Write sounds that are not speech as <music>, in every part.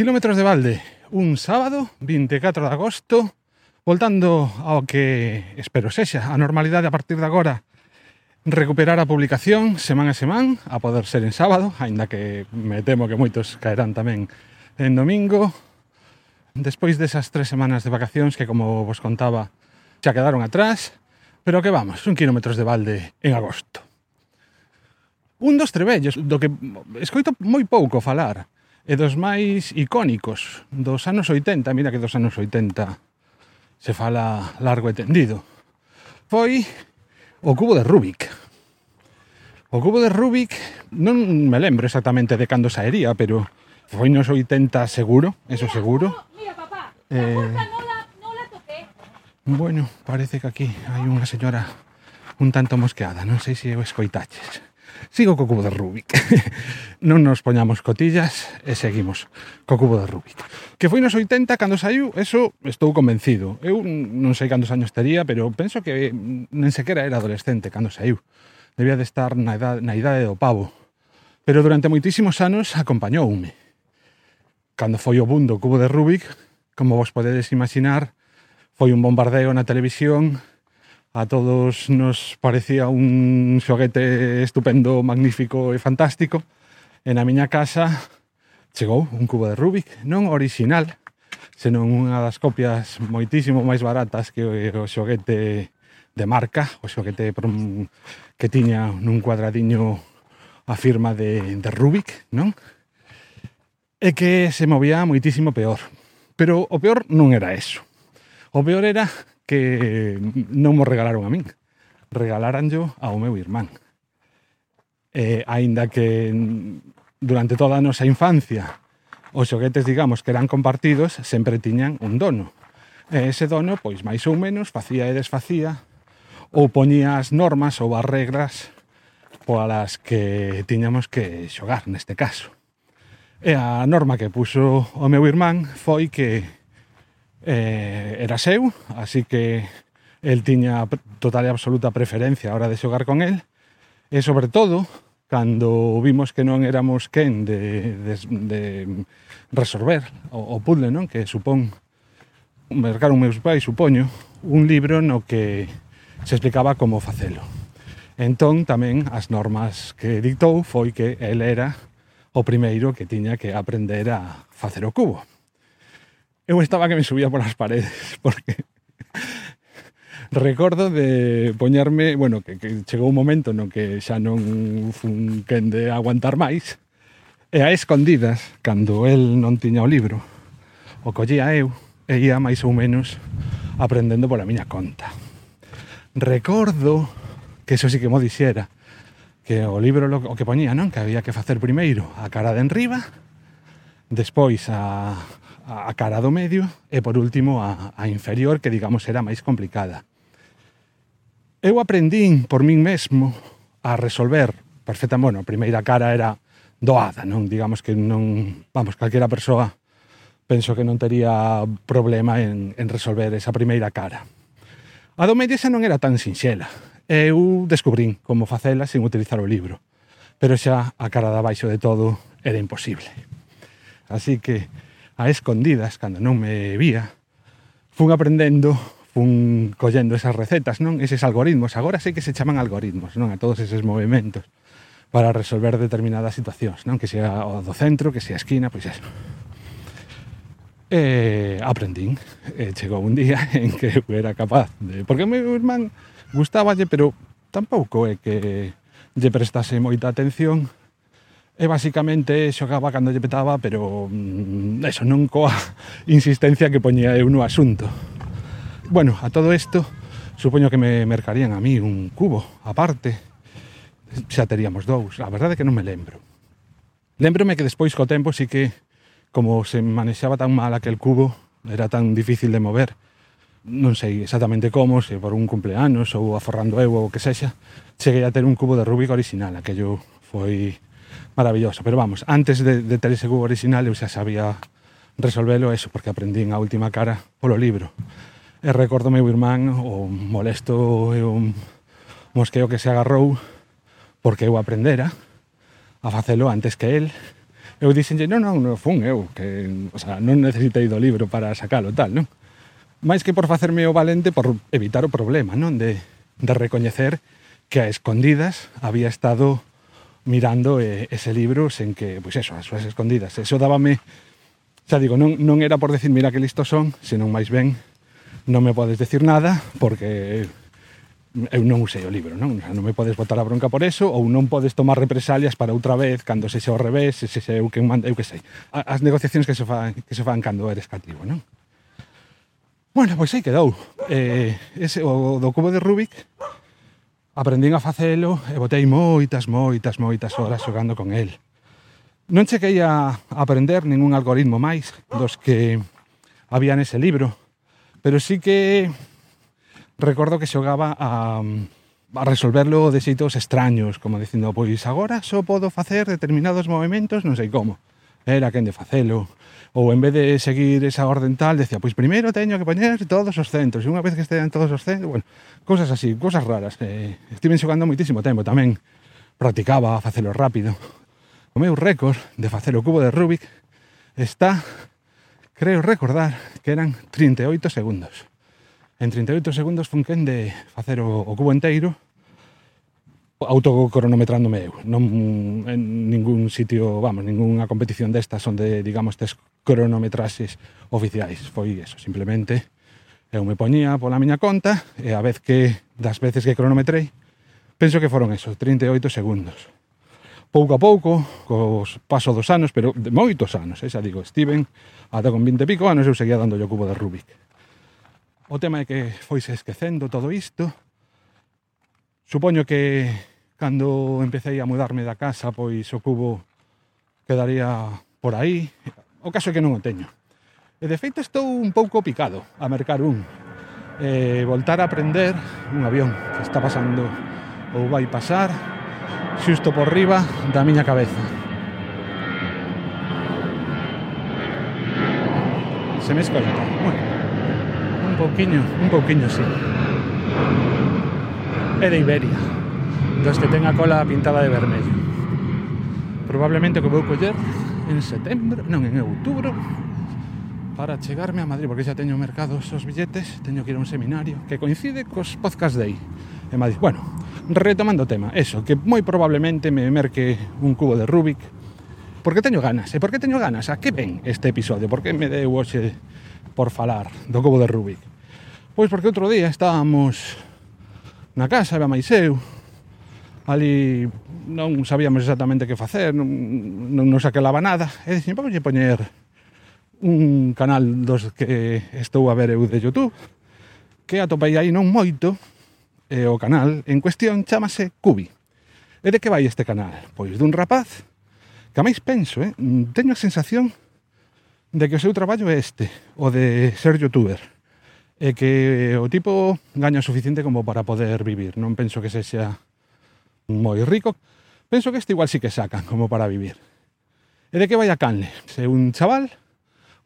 Kilómetros de balde, un sábado, 24 de agosto, voltando ao que espero sexa a normalidade a partir de agora recuperar a publicación semana a semana, a poder ser en sábado, aínda que me temo que moitos caerán tamén en domingo. Despois desas tres semanas de vacacións que, como vos contaba, xa quedaron atrás, pero que vamos, un kilómetros de balde en agosto. Un dos trebellos do que escoito moi pouco falar, e dos máis icónicos dos anos 80, mira que dos anos 80 se fala largo e tendido, foi o cubo de Rubik. O cubo de Rubik non me lembro exactamente de cando saería, pero foi nos 80 seguro, eso mira, seguro. No, mira, papá, eh, la non, la, non la toqué. Bueno, parece que aquí hai unha señora un tanto mosqueada, non sei se o escoitaches. Sigo co cubo de Rubik. <laughs> non nos poñamos cotillas e seguimos co cubo de Rubik. Que foi nos 80 cando saiu, eso estou convencido. Eu non sei cantos años tería, pero penso que nen sequera era adolescente cando saiu. Debía de estar na idade, na idade do pavo. Pero durante moitísimos anos acompañoume. Cando foi o bundo cubo de Rubik, como vos podedes imaginar, foi un bombardeo na televisión a todos nos parecía un xoguete estupendo, magnífico e fantástico. E na miña casa chegou un cubo de Rubik, non original, senón unha das copias moitísimo máis baratas que o xoguete de marca, o xoguete que tiña nun cuadradiño a firma de, de Rubik, non? E que se movía moitísimo peor. Pero o peor non era eso. O peor era que non mo regalaron a min. Regalaranllo ao meu irmán. Eh, aínda que durante toda a nosa infancia os xoguetes, digamos, que eran compartidos, sempre tiñan un dono. E ese dono, pois máis ou menos, facía e desfacía ou poñía as normas ou as regras polas que tiñamos que xogar neste caso. E a norma que puxo o meu irmán foi que eh, era seu, así que el tiña total e absoluta preferencia a hora de xogar con el, e sobre todo, cando vimos que non éramos quen de, de, de resolver o, o puzzle, non? Que supón mercaron meus pais, supoño, un libro no que se explicaba como facelo. Entón, tamén, as normas que dictou foi que el era o primeiro que tiña que aprender a facer o cubo eu estaba que me subía por as paredes, <laughs> porque recordo de poñerme, bueno, que, que chegou un momento no que xa non fun quen de aguantar máis, e a escondidas, cando el non tiña o libro, o collía eu e ia máis ou menos aprendendo pola miña conta. Recordo que eso sí que mo dixera, que o libro lo, o que poñía, non? Que había que facer primeiro a cara de enriba, despois a a, cara do medio e por último a, a inferior que digamos era máis complicada. Eu aprendín por min mesmo a resolver perfecta, bueno, a primeira cara era doada, non digamos que non, vamos, calquera persoa penso que non tería problema en, en resolver esa primeira cara. A do medio esa non era tan sinxela. Eu descubrín como facela sin utilizar o libro, pero xa a cara da baixo de todo era imposible. Así que a escondidas, cando non me vía, fun aprendendo, fun collendo esas recetas, non? Eses algoritmos, agora sei que se chaman algoritmos, non? A todos eses movimentos para resolver determinadas situacións, non? Que sea o do centro, que sea a esquina, pois eso. E aprendín. E chegou un día <laughs> en que eu era capaz de... Porque o meu irmán gustáballe, pero tampouco é que lle prestase moita atención e basicamente xogaba cando lle petaba, pero mm, eso non coa <laughs> insistencia que poñía eu no asunto. Bueno, a todo isto, supoño que me mercarían a mí un cubo, aparte, xa teríamos dous, a verdade é que non me lembro. Lembrome que despois co tempo sí que, como se manexaba tan mal aquel cubo, era tan difícil de mover, non sei exactamente como, se por un cumpleanos ou aforrando eu ou o que sexa, cheguei a ter un cubo de Rubik original, aquello foi maravilloso. Pero vamos, antes de, de ter ese cubo original eu xa sabía resolvelo eso, porque aprendín a última cara polo libro. E recordo meu irmán o molesto e o mosqueo que se agarrou porque eu aprendera a facelo antes que el. Eu dixenlle, non, non, non fun eu, que, o sea, non necesitei do libro para sacalo, tal, non? Mais que por facerme o valente, por evitar o problema, non? De, de recoñecer que a escondidas había estado mirando eh, ese libro sen que, pois eso, as súas escondidas. Eso dábame, xa digo, non, non era por decir mira que listos son, senón máis ben non me podes decir nada porque eu non usei o libro, non? O sea, non me podes botar a bronca por eso ou non podes tomar represalias para outra vez cando se xa ao revés, se xa eu que manda, eu que sei. As negociacións que se fan, que se fan cando eres cativo, non? Bueno, pois aí quedou. Eh, ese, o do cubo de Rubik Aprendín a facelo e botei moitas, moitas, moitas horas xogando con el. Non chequei a aprender ningún algoritmo máis dos que había nese libro, pero sí que recordo que xogaba a, a resolverlo de xeitos extraños, como dicindo, pois agora só podo facer determinados movimentos non sei como era quen de facelo ou en vez de seguir esa orden tal, decía, pois primeiro teño que poñer todos os centros, e unha vez que estean todos os centros, bueno, cosas así, cosas raras. Eh, estive xogando moitísimo tempo tamén, practicaba a facelo rápido. O meu récord de facer o cubo de Rubik está, creo recordar, que eran 38 segundos. En 38 segundos fun quen de facer o, o cubo enteiro, autocronometrándome eu. Non en ningún sitio, vamos, ningunha competición destas onde, digamos, tes cronometraxes oficiais. Foi eso, simplemente eu me poñía pola miña conta e a vez que das veces que cronometrei, penso que foron eso, 38 segundos. Pouco a pouco, cos paso dos anos, pero de moitos anos, eh, xa digo, Steven, ata con 20 e pico anos eu seguía dando o cubo de Rubik. O tema é que foise esquecendo todo isto, Supoño que Cando empecé a mudarme da casa, pois o cubo quedaría por aí. O caso é que non o teño. E de feito estou un pouco picado a mercar un. E voltar a prender un avión que está pasando ou vai pasar xusto por riba da miña cabeza. Se me escoita. Bueno, un pouquiño, un pouquiño, sí. É de Iberia dos que ten a cola pintada de vermello. Probablemente que vou coller en setembro, non, en outubro, para chegarme a Madrid, porque xa teño mercados os billetes, teño que ir a un seminario que coincide cos podcast de aí, en Madrid. Bueno, retomando o tema, eso, que moi probablemente me merque un cubo de Rubik, porque teño ganas, ¿eh? e por que teño ganas? A que ven este episodio? Por que me deu hoxe por falar do cubo de Rubik? Pois porque outro día estábamos na casa, era máis eu, ali non sabíamos exactamente que facer, non, non nos aquelaba nada, e dixen, vamos lle poñer un canal dos que estou a ver eu de Youtube, que atopei aí non moito, e o canal en cuestión chamase Cubi. E de que vai este canal? Pois dun rapaz que a máis penso, eh? teño a sensación de que o seu traballo é este, o de ser youtuber. E que o tipo gaña o suficiente como para poder vivir. Non penso que sexa moi rico, penso que este igual sí que sacan como para vivir. E de que vai a Canle? Se un chaval,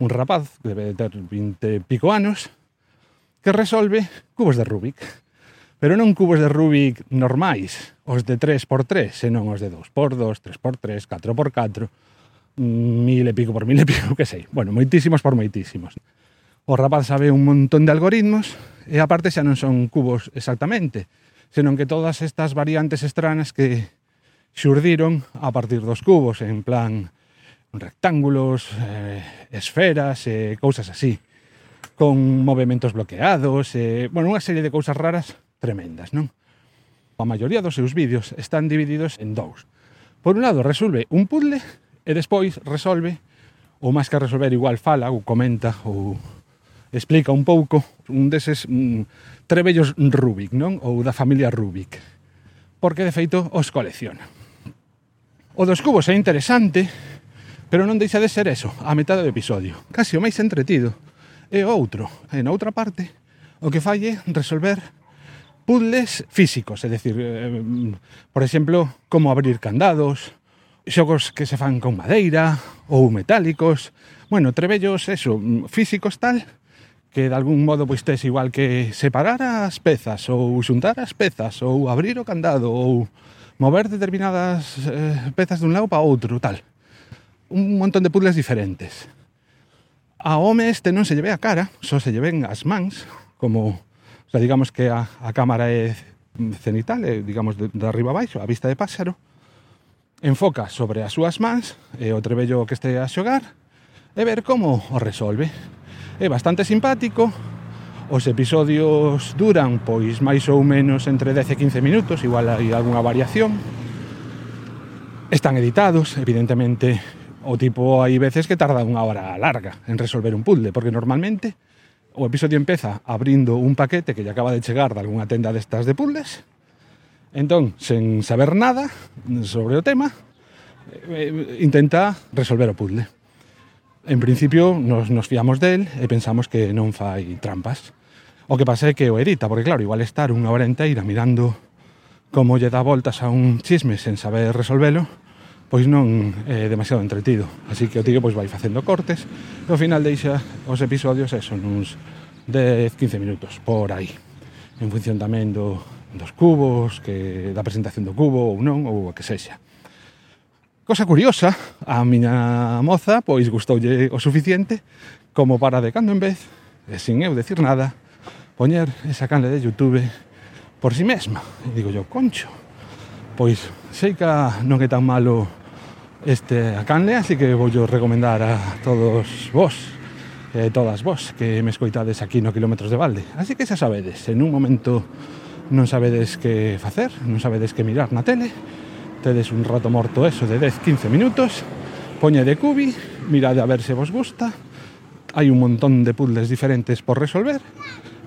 un rapaz, que debe de ter 20 e pico anos, que resolve cubos de Rubik. Pero non cubos de Rubik normais, os de 3x3, senón os de 2x2, 3x3, 4x4, mil e pico por mil e pico, que sei. Bueno, moitísimos por moitísimos. O rapaz sabe un montón de algoritmos e aparte xa non son cubos exactamente, senón que todas estas variantes estranas que xurdiron a partir dos cubos, en plan rectángulos, eh, esferas, eh, cousas así, con movimentos bloqueados, eh, bueno, unha serie de cousas raras tremendas, non? A maioría dos seus vídeos están divididos en dous. Por un lado, resolve un puzzle e despois resolve, ou máis que resolver, igual fala ou comenta ou explica un pouco un deses mm, trebellos Rubik, non? Ou da familia Rubik. Porque, de feito, os colecciona. O dos cubos é interesante, pero non deixa de ser eso, a metade do episodio. Casi o máis entretido é outro. En outra parte, o que falle resolver puzzles físicos, é dicir, eh, por exemplo, como abrir candados, xogos que se fan con madeira ou metálicos, bueno, trebellos, eso, mm, físicos tal, que de algún modo pois tes igual que separar as pezas ou xuntar as pezas ou abrir o candado ou mover determinadas eh, pezas dun lado para outro, tal. Un montón de puzzles diferentes. A home este non se lleve a cara, só se lleven as mans, como, o sea, digamos que a, a cámara é cenital, é, digamos, de, de arriba abaixo, a vista de páxaro, enfoca sobre as súas mans e o trebello que este a xogar e ver como o resolve. É bastante simpático, os episodios duran pois máis ou menos entre 10 e 15 minutos, igual hai algunha variación. Están editados, evidentemente o tipo hai veces que tarda unha hora larga en resolver un puzzle, porque normalmente o episodio empeza abrindo un paquete que lle acaba de chegar de algunha tenda destas de puzzles. Entón, sen saber nada sobre o tema, eh, eh, intenta resolver o puzzle. En principio nos, nos fiamos del e pensamos que non fai trampas. O que pasa é que o edita, porque claro, igual estar unha hora inteira mirando como lle dá voltas a un chisme sen saber resolvelo, pois non é demasiado entretido. Así que o tío pois vai facendo cortes e ao final deixa os episodios eso, nuns uns 10-15 minutos por aí. En función tamén do, dos cubos, que da presentación do cubo ou non, ou o que sexa. Cosa curiosa, a miña moza pois gustoulle o suficiente como para de cando en vez, e sin eu decir nada, poñer esa canle de Youtube por si sí mesma. E digo yo, concho, pois sei que non é tan malo este a canle, así que vou recomendar a todos vos e todas vos que me escoitades aquí no Kilómetros de Valde. Así que xa sabedes, en un momento non sabedes que facer, non sabedes que mirar na tele, tedes un rato morto eso de 10-15 minutos, poñe de cubi, mirade a ver se vos gusta, hai un montón de puzzles diferentes por resolver,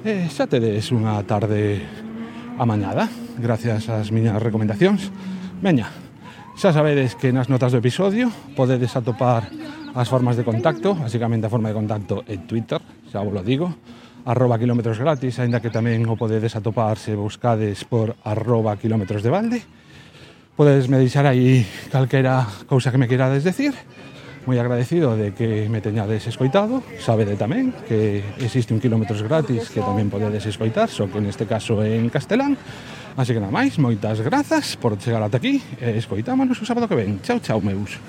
e xa tedes unha tarde amañada, gracias ás miñas recomendacións. Veña, xa sabedes que nas notas do episodio podedes atopar as formas de contacto, basicamente a forma de contacto en Twitter, xa vos lo digo, arroba kilómetros gratis, aínda que tamén o podedes atopar se buscades por arroba kilómetros de balde. Podedes me deixar aí calquera cousa que me querades decir. Moi agradecido de que me teñades escoitado. Sabede tamén que existe un quilómetros gratis que tamén podedes escoitar, só que neste caso en castelán. Así que nada máis, moitas grazas por chegar ata aquí e escoitámonos o sábado que ven. Chao, chao, meus.